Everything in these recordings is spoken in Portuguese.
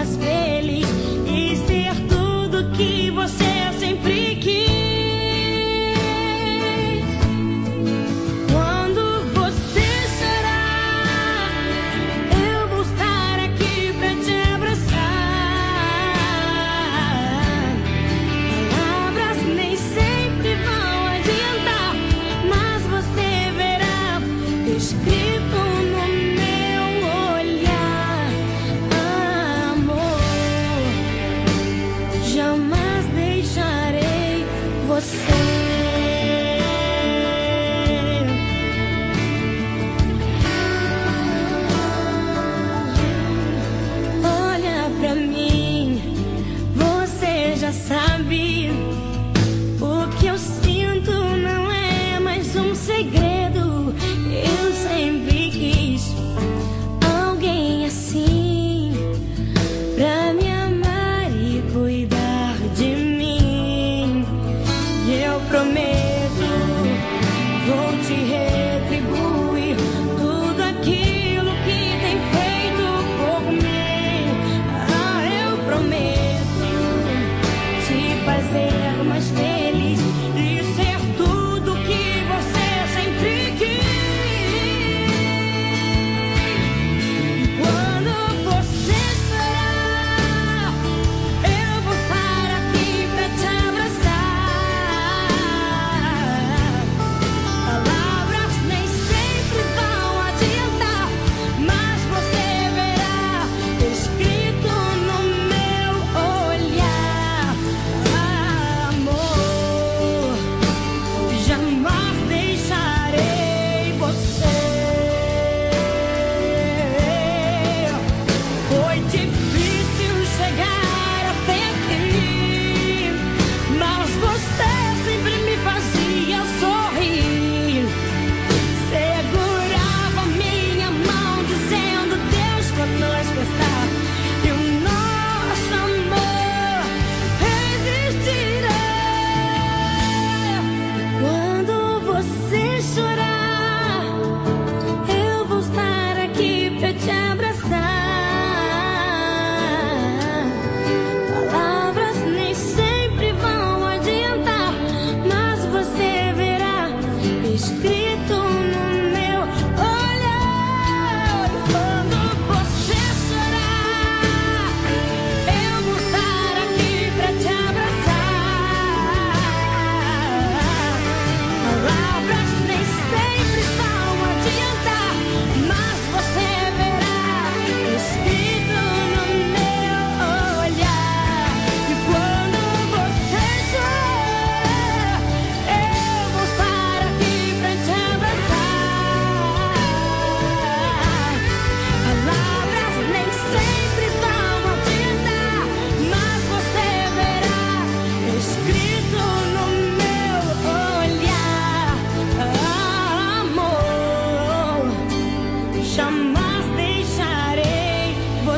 must fail.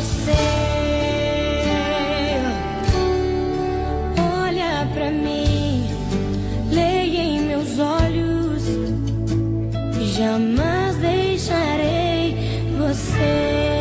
você. Olha pra mim, leia em meus olhos. Jamais deixarei você.